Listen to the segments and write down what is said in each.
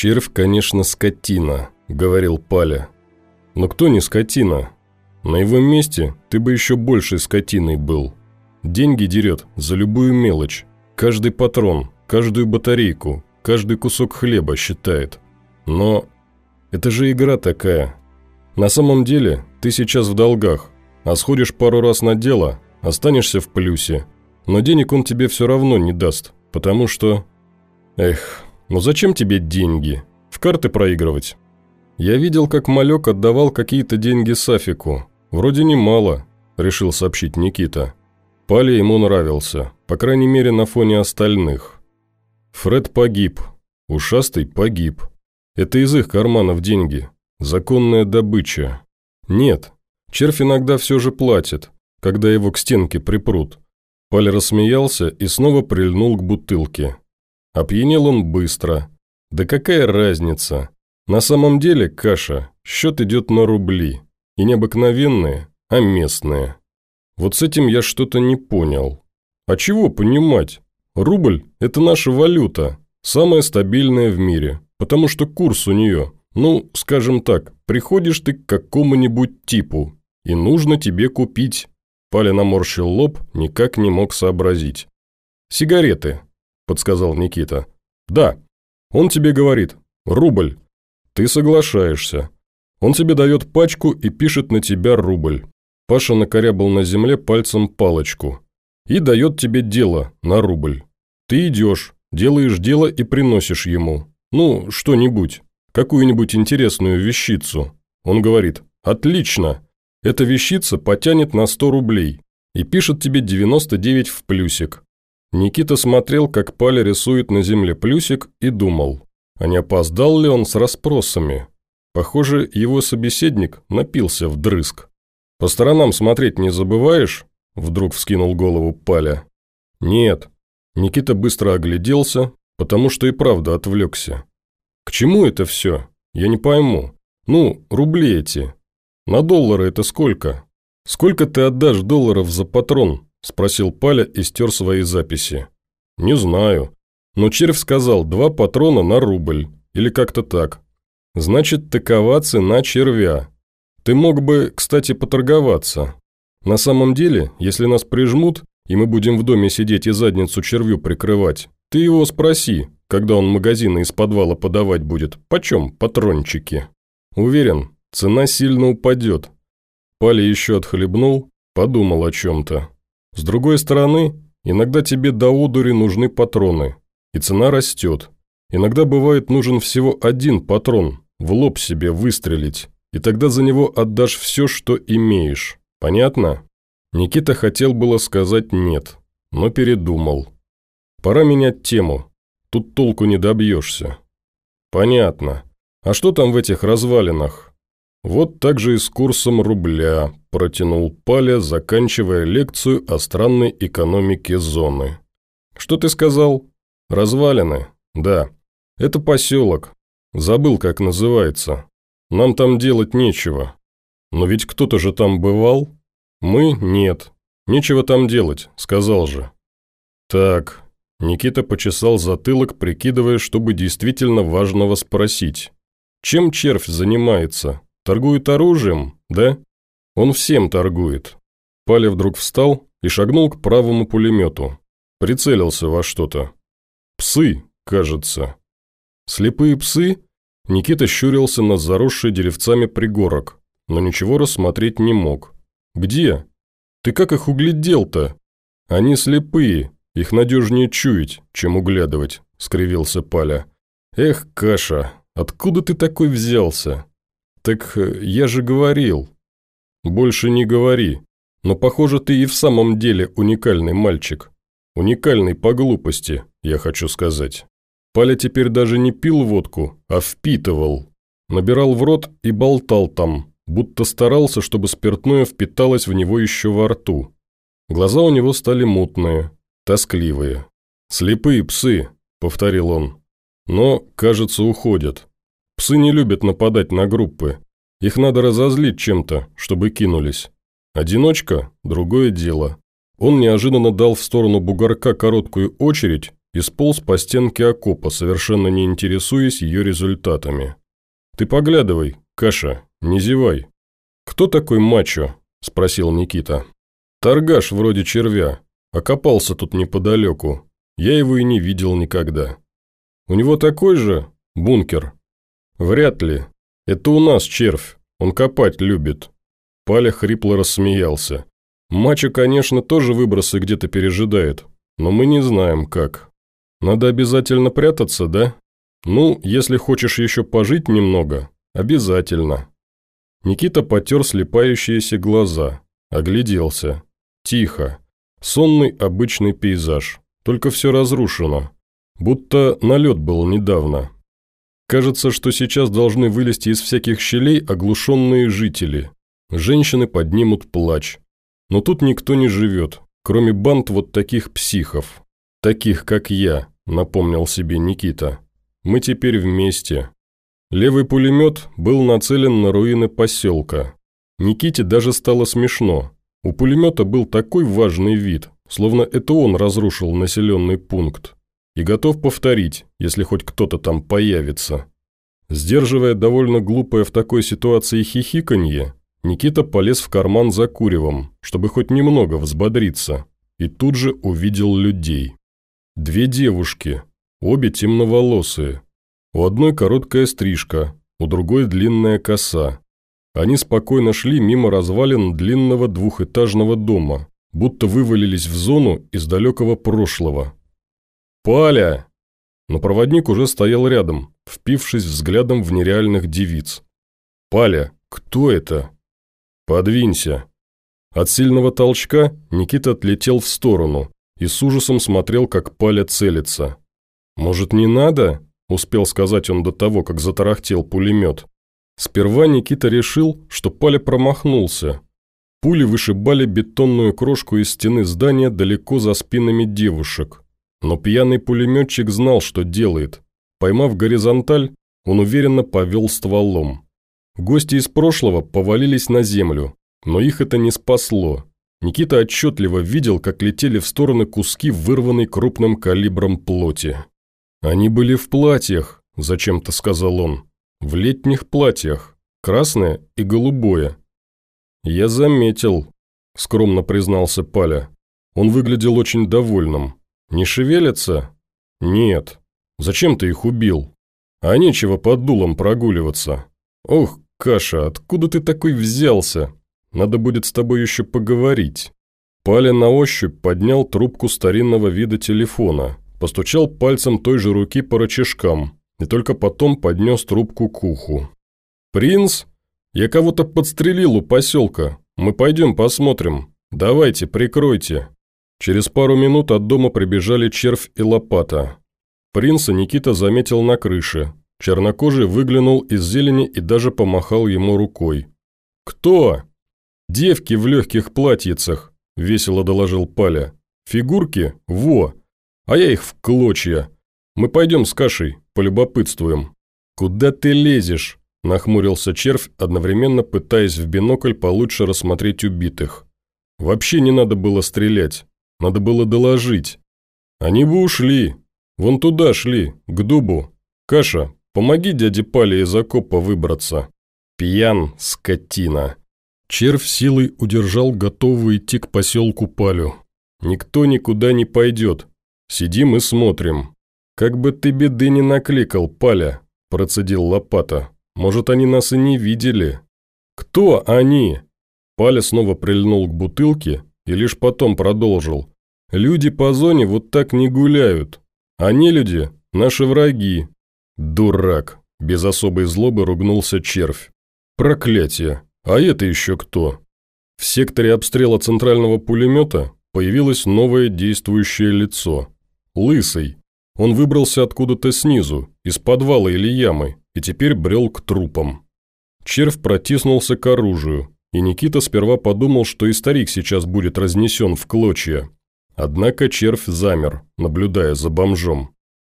«Червь, конечно, скотина», – говорил Паля. «Но кто не скотина? На его месте ты бы еще большей скотиной был. Деньги дерет за любую мелочь. Каждый патрон, каждую батарейку, каждый кусок хлеба считает. Но это же игра такая. На самом деле ты сейчас в долгах, а сходишь пару раз на дело, останешься в плюсе. Но денег он тебе все равно не даст, потому что... Эх, ну зачем тебе деньги? В карты проигрывать? Я видел, как малек отдавал какие-то деньги Сафику. Вроде немало, решил сообщить Никита. Паля ему нравился, по крайней мере на фоне остальных. Фред погиб, ушастый погиб. Это из их карманов деньги, законная добыча. Нет, червь иногда все же платит, когда его к стенке припрут. Паля рассмеялся и снова прильнул к бутылке. Опьянел он быстро. Да какая разница? На самом деле, каша, счет идет на рубли. И не обыкновенные, а местные. Вот с этим я что-то не понял. А чего понимать? Рубль – это наша валюта, самая стабильная в мире, потому что курс у нее, ну, скажем так, приходишь ты к какому-нибудь типу, и нужно тебе купить. Паля наморщил лоб, никак не мог сообразить. «Сигареты», – подсказал Никита. «Да. Он тебе говорит, рубль. Ты соглашаешься. Он тебе дает пачку и пишет на тебя рубль. Паша накорябал на земле пальцем палочку. И дает тебе дело на рубль. Ты идешь, делаешь дело и приносишь ему. Ну, что-нибудь. Какую-нибудь интересную вещицу. Он говорит, отлично. Эта вещица потянет на 100 рублей. И пишет тебе 99 в плюсик. Никита смотрел, как Паля рисует на земле плюсик и думал, а не опоздал ли он с расспросами. Похоже, его собеседник напился вдрызг. «По сторонам смотреть не забываешь?» – вдруг вскинул голову Паля. «Нет». Никита быстро огляделся, потому что и правда отвлекся. «К чему это все? Я не пойму. Ну, рубли эти. На доллары это сколько? Сколько ты отдашь долларов за патрон?» – спросил Паля и стер свои записи. «Не знаю. Но червь сказал, два патрона на рубль. Или как-то так. Значит, такова цена червя. Ты мог бы, кстати, поторговаться. На самом деле, если нас прижмут, и мы будем в доме сидеть и задницу червю прикрывать, ты его спроси, когда он магазины из подвала подавать будет, почем патрончики. Уверен, цена сильно упадет. Пали еще отхлебнул, подумал о чем-то. С другой стороны, иногда тебе до одури нужны патроны, и цена растет. Иногда бывает нужен всего один патрон, в лоб себе выстрелить, и тогда за него отдашь все, что имеешь. Понятно?» Никита хотел было сказать «нет», но передумал. «Пора менять тему. Тут толку не добьешься». «Понятно. А что там в этих развалинах?» «Вот так же и с курсом рубля», – протянул Паля, заканчивая лекцию о странной экономике зоны. «Что ты сказал?» «Развалины?» «Да. Это поселок. Забыл, как называется. Нам там делать нечего. Но ведь кто-то же там бывал? Мы – нет. Нечего там делать, сказал же. Так, Никита почесал затылок, прикидывая, чтобы действительно важного спросить. Чем червь занимается? Торгует оружием, да? Он всем торгует. Паля вдруг встал и шагнул к правому пулемету. Прицелился во что-то. Псы, кажется. Слепые псы? Никита щурился на заросший деревцами пригорок, но ничего рассмотреть не мог. «Где? Ты как их углядел-то? Они слепые, их надежнее чуять, чем углядывать», – скривился Паля. «Эх, Каша, откуда ты такой взялся?» «Так э, я же говорил». «Больше не говори. Но, похоже, ты и в самом деле уникальный мальчик. Уникальный по глупости, я хочу сказать». Паля теперь даже не пил водку, а впитывал. Набирал в рот и болтал там, будто старался, чтобы спиртное впиталось в него еще во рту. Глаза у него стали мутные, тоскливые. «Слепые псы», — повторил он. «Но, кажется, уходят. Псы не любят нападать на группы. Их надо разозлить чем-то, чтобы кинулись. Одиночка – другое дело. Он неожиданно дал в сторону бугорка короткую очередь и сполз по стенке окопа, совершенно не интересуясь ее результатами. «Ты поглядывай, Каша, не зевай». «Кто такой мачо?» – спросил Никита. «Торгаш вроде червя. Окопался тут неподалеку. Я его и не видел никогда». «У него такой же бункер?» «Вряд ли. Это у нас червь. Он копать любит». Паля хрипло рассмеялся. «Мачо, конечно, тоже выбросы где-то пережидает, но мы не знаем, как. Надо обязательно прятаться, да? Ну, если хочешь еще пожить немного, обязательно». Никита потер слепающиеся глаза, огляделся. Тихо. Сонный обычный пейзаж, только все разрушено. Будто налет был недавно. Кажется, что сейчас должны вылезти из всяких щелей оглушенные жители. Женщины поднимут плач. Но тут никто не живет, кроме банд вот таких психов. Таких, как я, напомнил себе Никита. Мы теперь вместе. Левый пулемет был нацелен на руины поселка. Никите даже стало смешно. У пулемета был такой важный вид, словно это он разрушил населенный пункт и готов повторить, если хоть кто-то там появится. Сдерживая довольно глупое в такой ситуации хихиканье, Никита полез в карман за куревом, чтобы хоть немного взбодриться, и тут же увидел людей. Две девушки, обе темноволосые. У одной короткая стрижка, у другой длинная коса. Они спокойно шли мимо развалин длинного двухэтажного дома, будто вывалились в зону из далекого прошлого, «Паля!» Но проводник уже стоял рядом, впившись взглядом в нереальных девиц. «Паля, кто это?» «Подвинься». От сильного толчка Никита отлетел в сторону и с ужасом смотрел, как Паля целится. «Может, не надо?» – успел сказать он до того, как затарахтел пулемет. Сперва Никита решил, что Паля промахнулся. Пули вышибали бетонную крошку из стены здания далеко за спинами девушек. Но пьяный пулеметчик знал, что делает. Поймав горизонталь, он уверенно повел стволом. Гости из прошлого повалились на землю, но их это не спасло. Никита отчетливо видел, как летели в стороны куски, вырванной крупным калибром плоти. «Они были в платьях», – зачем-то сказал он. «В летних платьях. Красное и голубое». «Я заметил», – скромно признался Паля. Он выглядел очень довольным. «Не шевелятся?» «Нет. Зачем ты их убил? А нечего под дулом прогуливаться. Ох, Каша, откуда ты такой взялся? Надо будет с тобой еще поговорить». Паля на ощупь поднял трубку старинного вида телефона, постучал пальцем той же руки по рычажкам и только потом поднес трубку к уху. «Принц? Я кого-то подстрелил у поселка. Мы пойдем посмотрим. Давайте, прикройте». Через пару минут от дома прибежали червь и лопата. Принца Никита заметил на крыше. Чернокожий выглянул из зелени и даже помахал ему рукой. «Кто?» «Девки в легких платьицах», – весело доложил Паля. «Фигурки? Во! А я их в клочья. Мы пойдем с кашей, полюбопытствуем». «Куда ты лезешь?» – нахмурился червь, одновременно пытаясь в бинокль получше рассмотреть убитых. «Вообще не надо было стрелять. Надо было доложить. Они бы ушли. Вон туда шли, к дубу. Каша, помоги дяде Пале из окопа выбраться. Пьян, скотина. Червь силой удержал готовый идти к поселку Палю. Никто никуда не пойдет. Сидим и смотрим. Как бы ты беды не накликал, Паля, процедил лопата. Может, они нас и не видели. Кто они? Паля снова прильнул к бутылке и лишь потом продолжил. «Люди по зоне вот так не гуляют. Они люди – наши враги». «Дурак!» – без особой злобы ругнулся червь. «Проклятие! А это еще кто?» В секторе обстрела центрального пулемета появилось новое действующее лицо. Лысый. Он выбрался откуда-то снизу, из подвала или ямы, и теперь брел к трупам. Червь протиснулся к оружию, и Никита сперва подумал, что и старик сейчас будет разнесен в клочья. Однако червь замер, наблюдая за бомжом.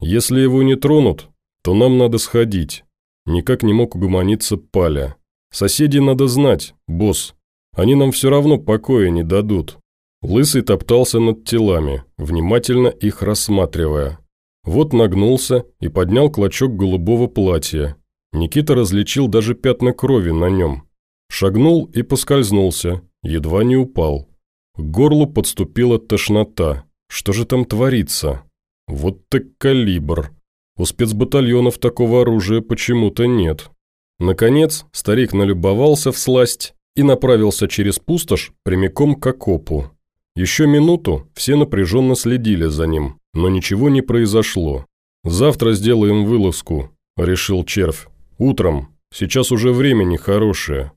Если его не тронут, то нам надо сходить. Никак не мог угомониться Паля. Соседей надо знать, босс. Они нам все равно покоя не дадут. Лысый топтался над телами, внимательно их рассматривая. Вот нагнулся и поднял клочок голубого платья. Никита различил даже пятна крови на нем. Шагнул и поскользнулся, едва не упал. К горлу подступила тошнота. Что же там творится? Вот так калибр. У спецбатальонов такого оружия почему-то нет. Наконец, старик налюбовался в сласть и направился через пустошь прямиком к окопу. Еще минуту все напряженно следили за ним, но ничего не произошло. «Завтра сделаем вылазку», – решил червь. «Утром. Сейчас уже время нехорошее».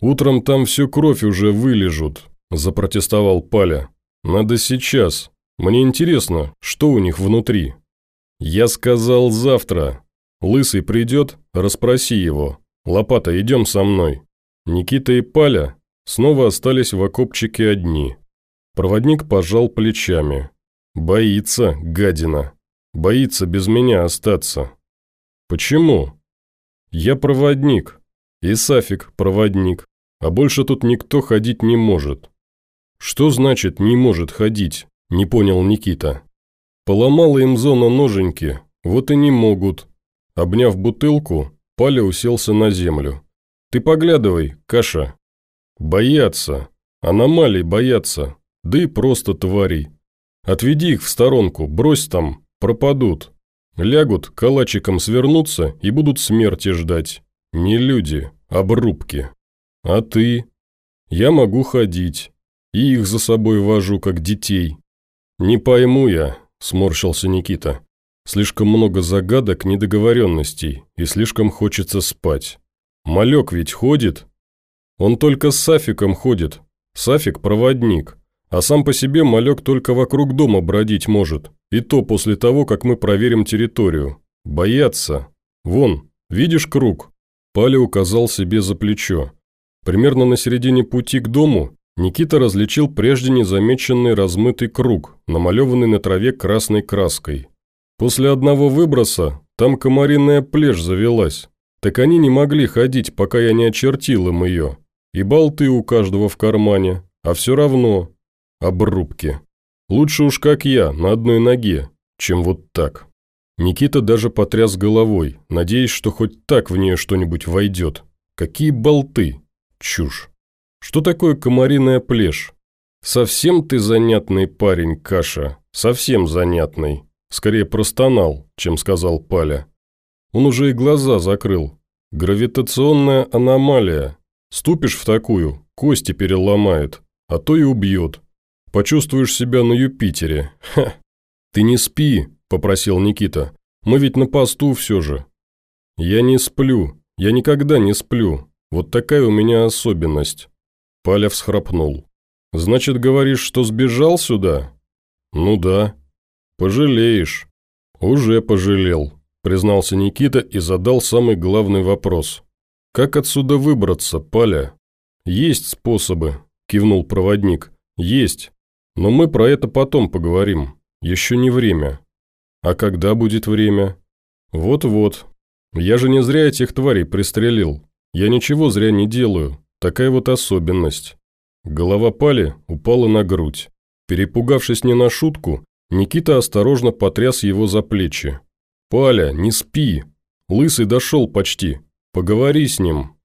«Утром там всю кровь уже вылежут», – запротестовал Паля. «Надо сейчас. Мне интересно, что у них внутри». «Я сказал завтра. Лысый придет, расспроси его. Лопата, идем со мной». Никита и Паля снова остались в окопчике одни. Проводник пожал плечами. «Боится, гадина. Боится без меня остаться». «Почему?» «Я проводник. И Сафик проводник. А больше тут никто ходить не может». «Что значит «не может ходить»?» – не понял Никита. Поломала им зона ноженьки, вот и не могут. Обняв бутылку, Паля уселся на землю. «Ты поглядывай, Каша». «Боятся. Аномалий боятся. Да и просто тварей. Отведи их в сторонку, брось там, пропадут. Лягут, калачиком свернутся и будут смерти ждать. Не люди, обрубки. А ты? Я могу ходить. И их за собой вожу, как детей. Не пойму я, – сморщился Никита. «Слишком много загадок, недоговоренностей, и слишком хочется спать. Малек ведь ходит?» «Он только с Сафиком ходит. Сафик – проводник. А сам по себе малек только вокруг дома бродить может, и то после того, как мы проверим территорию. Боятся. Вон, видишь круг?» Паля указал себе за плечо. Примерно на середине пути к дому Никита различил прежде незамеченный размытый круг, намалеванный на траве красной краской. После одного выброса там комариная плешь завелась. Так они не могли ходить, пока я не очертил им ее. И болты у каждого в кармане, а все равно. Обрубки. Лучше уж как я, на одной ноге, чем вот так. Никита даже потряс головой, надеясь, что хоть так в нее что-нибудь войдет. Какие болты? Чушь. Что такое комариная плешь? Совсем ты занятный парень, Каша, совсем занятный. Скорее простонал, чем сказал Паля. Он уже и глаза закрыл. Гравитационная аномалия. Ступишь в такую, кости переломает, а то и убьет. Почувствуешь себя на Юпитере. Ха. Ты не спи, попросил Никита. Мы ведь на посту все же. Я не сплю, я никогда не сплю. Вот такая у меня особенность. Паля всхрапнул. «Значит, говоришь, что сбежал сюда?» «Ну да». «Пожалеешь». «Уже пожалел», – признался Никита и задал самый главный вопрос. «Как отсюда выбраться, Паля?» «Есть способы», – кивнул проводник. «Есть. Но мы про это потом поговорим. Еще не время». «А когда будет время?» «Вот-вот. Я же не зря этих тварей пристрелил. Я ничего зря не делаю. Такая вот особенность. Голова Пали упала на грудь. Перепугавшись не на шутку, Никита осторожно потряс его за плечи. «Паля, не спи! Лысый дошел почти. Поговори с ним».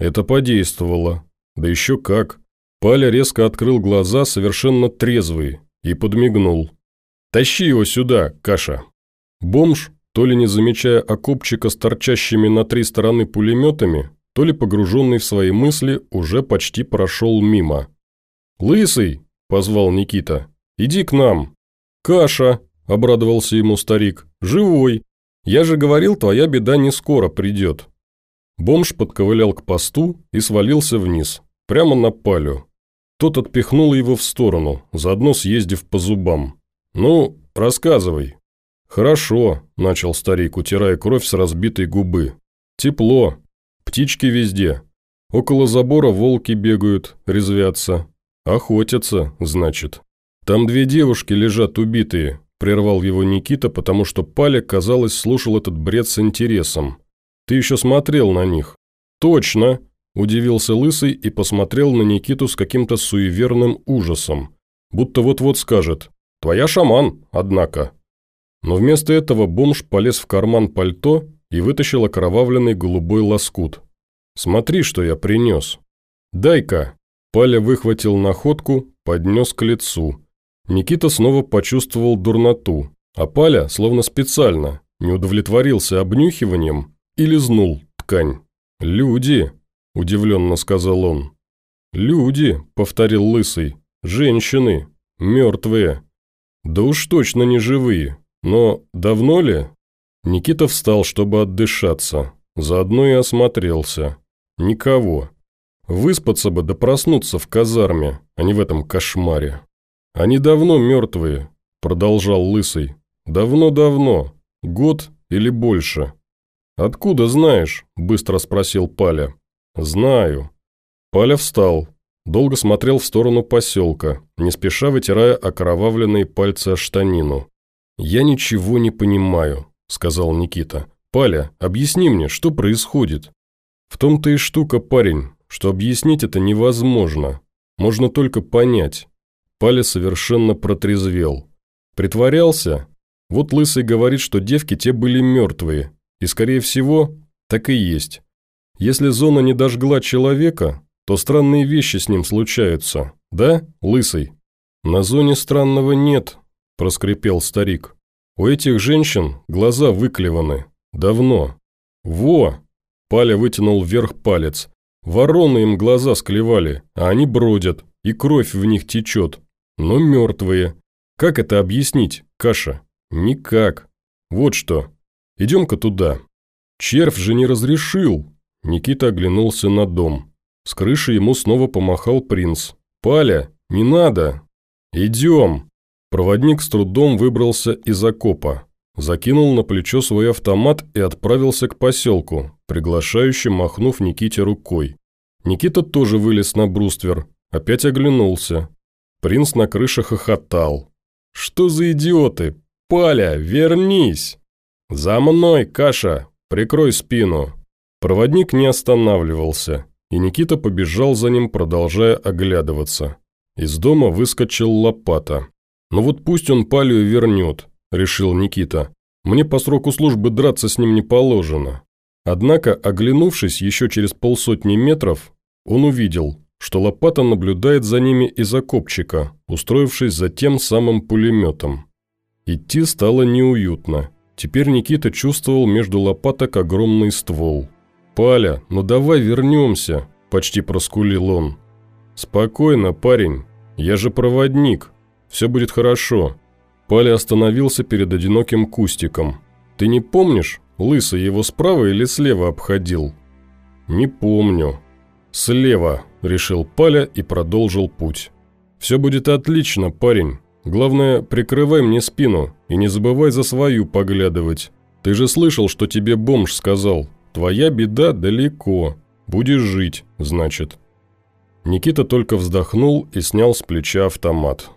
Это подействовало. Да еще как. Паля резко открыл глаза, совершенно трезвый, и подмигнул. «Тащи его сюда, Каша!» Бомж, то ли не замечая окопчика с торчащими на три стороны пулеметами, то ли погруженный в свои мысли, уже почти прошел мимо. «Лысый!» – позвал Никита. «Иди к нам!» «Каша!» – обрадовался ему старик. «Живой! Я же говорил, твоя беда не скоро придет!» Бомж подковылял к посту и свалился вниз, прямо на палю. Тот отпихнул его в сторону, заодно съездив по зубам. «Ну, рассказывай». «Хорошо», – начал старик, утирая кровь с разбитой губы. «Тепло, Птички везде. Около забора волки бегают, резвятся. Охотятся, значит. Там две девушки лежат убитые, прервал его Никита, потому что Паля, казалось, слушал этот бред с интересом. Ты еще смотрел на них. Точно, удивился Лысый и посмотрел на Никиту с каким-то суеверным ужасом. будто вот-вот скажет «Твоя шаман, однако». Но вместо этого бомж полез в карман пальто и вытащил окровавленный голубой лоскут. «Смотри, что я принес». «Дай-ка». Паля выхватил находку, поднес к лицу. Никита снова почувствовал дурноту, а Паля, словно специально, не удовлетворился обнюхиванием и лизнул ткань. «Люди», – удивленно сказал он. «Люди», – повторил Лысый, – «женщины, мертвые». «Да уж точно не живые, но давно ли?» Никита встал, чтобы отдышаться, заодно и осмотрелся. Никого. Выспаться бы да проснуться в казарме, а не в этом кошмаре. «Они давно мертвые», – продолжал Лысый. «Давно-давно. Год или больше». «Откуда знаешь?» – быстро спросил Паля. «Знаю». Паля встал, долго смотрел в сторону поселка, не спеша вытирая окровавленные пальцы о штанину. «Я ничего не понимаю», – сказал Никита. «Паля, объясни мне, что происходит?» «В том-то и штука, парень, что объяснить это невозможно. Можно только понять. Паля совершенно протрезвел. Притворялся? Вот Лысый говорит, что девки те были мертвые. И, скорее всего, так и есть. Если зона не дожгла человека, то странные вещи с ним случаются. Да, Лысый? На зоне странного нет, проскрипел старик. У этих женщин глаза выклеваны. Давно. Во! Паля вытянул вверх палец. Вороны им глаза склевали, а они бродят, и кровь в них течет но мертвые. Как это объяснить, Каша? Никак. Вот что. Идем-ка туда. Червь же не разрешил. Никита оглянулся на дом. С крыши ему снова помахал принц. «Паля, не надо!» «Идем!» Проводник с трудом выбрался из окопа, закинул на плечо свой автомат и отправился к поселку, приглашающе махнув Никите рукой. Никита тоже вылез на бруствер, опять оглянулся. Принц на крыше хохотал. «Что за идиоты? Паля, вернись!» «За мной, Каша! Прикрой спину!» Проводник не останавливался, и Никита побежал за ним, продолжая оглядываться. Из дома выскочил лопата. «Ну вот пусть он Палю вернет», – решил Никита. «Мне по сроку службы драться с ним не положено». Однако, оглянувшись еще через полсотни метров, он увидел, что лопата наблюдает за ними из окопчика, устроившись за тем самым пулеметом. Идти стало неуютно. Теперь Никита чувствовал между лопаток огромный ствол. «Паля, ну давай вернемся», – почти проскулил он. «Спокойно, парень, я же проводник, все будет хорошо». Паля остановился перед одиноким кустиком. «Ты не помнишь, лысый его справа или слева обходил?» «Не помню». «Слева», – решил Паля и продолжил путь. «Все будет отлично, парень. Главное, прикрывай мне спину и не забывай за свою поглядывать. Ты же слышал, что тебе бомж сказал. Твоя беда далеко. Будешь жить, значит». Никита только вздохнул и снял с плеча автомат.